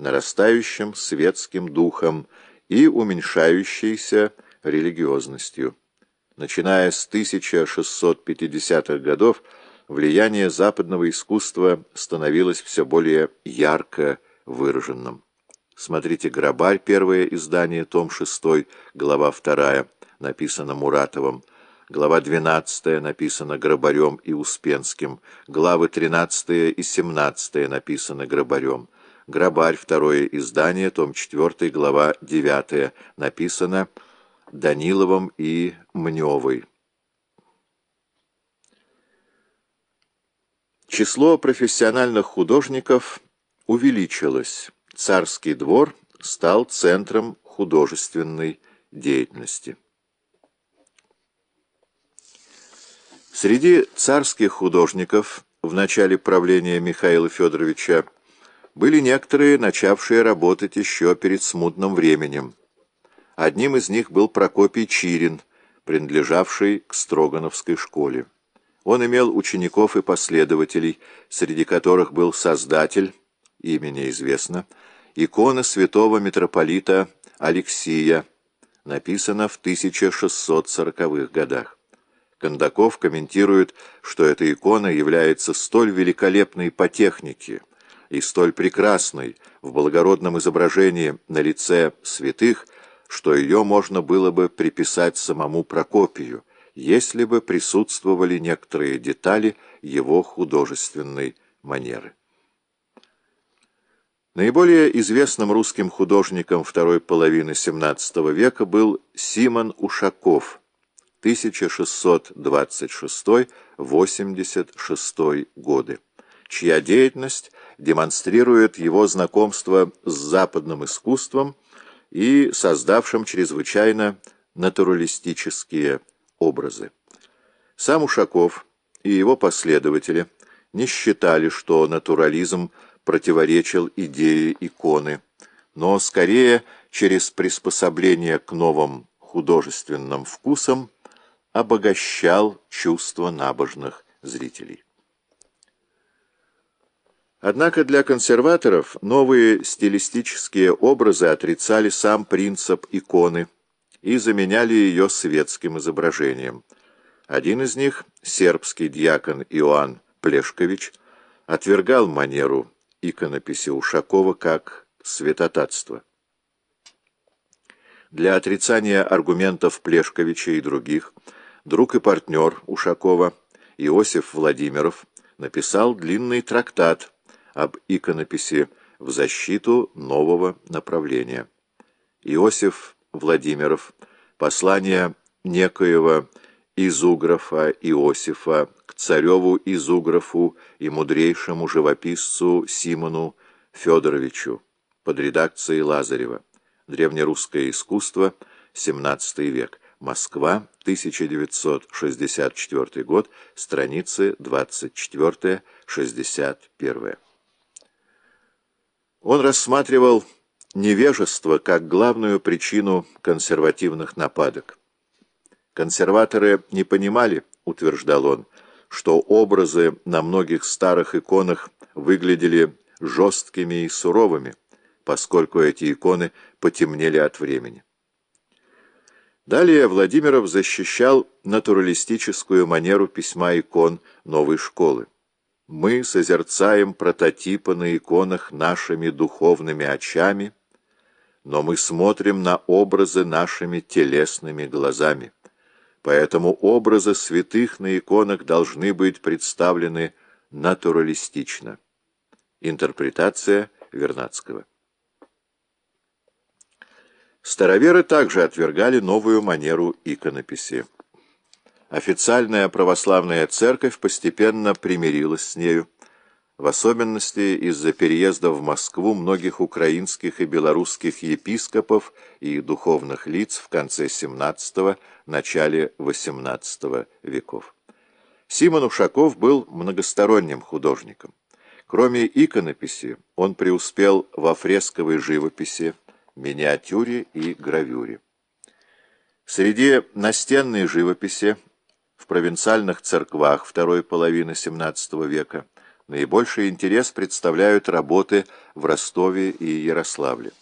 нарастающим светским духом и уменьшающейся религиозностью. Начиная с 1650-х годов, влияние западного искусства становилось все более ярко выраженным. Смотрите «Грабарь», первое издание, том 6, глава 2, написано Муратовым, глава 12 написано Грабарем и Успенским, главы 13 и 17 написано Грабарем, Грабарь, второе издание, том 4, глава 9, написано Даниловым и Мневой. Число профессиональных художников увеличилось. Царский двор стал центром художественной деятельности. Среди царских художников в начале правления Михаила Федоровича были некоторые, начавшие работать еще перед смутным временем. Одним из них был Прокопий Чирин, принадлежавший к Строгановской школе. Он имел учеников и последователей, среди которых был создатель, имя неизвестно, икона святого митрополита Алексия, написана в 1640-х годах. Кондаков комментирует, что эта икона является столь великолепной по технике и столь прекрасной в благородном изображении на лице святых, что ее можно было бы приписать самому Прокопию, если бы присутствовали некоторые детали его художественной манеры. Наиболее известным русским художником второй половины XVII века был Симон Ушаков, 1626-86 годы, чья деятельность демонстрирует его знакомство с западным искусством и создавшим чрезвычайно натуралистические образы. Сам Ушаков и его последователи не считали, что натурализм противоречил идее иконы, но скорее через приспособление к новым художественным вкусам обогащал чувства набожных зрителей. Однако для консерваторов новые стилистические образы отрицали сам принцип иконы и заменяли ее светским изображением. Один из них, сербский дьякон Иоанн Плешкович, отвергал манеру иконописи Ушакова как святотатство. Для отрицания аргументов Плешковича и других друг и партнер Ушакова Иосиф Владимиров написал длинный трактат об иконописи в защиту нового направления. Иосиф Владимиров, послание некоего изуграфа Иосифа к цареву изуграфу и мудрейшему живописцу Симону Федоровичу под редакцией Лазарева. Древнерусское искусство, XVII век. Москва, 1964 год, страницы 24-61. Он рассматривал невежество как главную причину консервативных нападок. Консерваторы не понимали, утверждал он, что образы на многих старых иконах выглядели жесткими и суровыми, поскольку эти иконы потемнели от времени. Далее Владимиров защищал натуралистическую манеру письма икон новой школы. Мы созерцаем прототипы на иконах нашими духовными очами, но мы смотрим на образы нашими телесными глазами. Поэтому образы святых на иконах должны быть представлены натуралистично. Интерпретация Вернадского. Староверы также отвергали новую манеру иконописи. Официальная православная церковь постепенно примирилась с нею, в особенности из-за переезда в Москву многих украинских и белорусских епископов и духовных лиц в конце XVII – начале XVIII веков. Симон Ушаков был многосторонним художником. Кроме иконописи, он преуспел во фресковой живописи, миниатюре и гравюре. Среди настенной живописи провинциальных церквах второй половины XVII века наибольший интерес представляют работы в Ростове и Ярославле.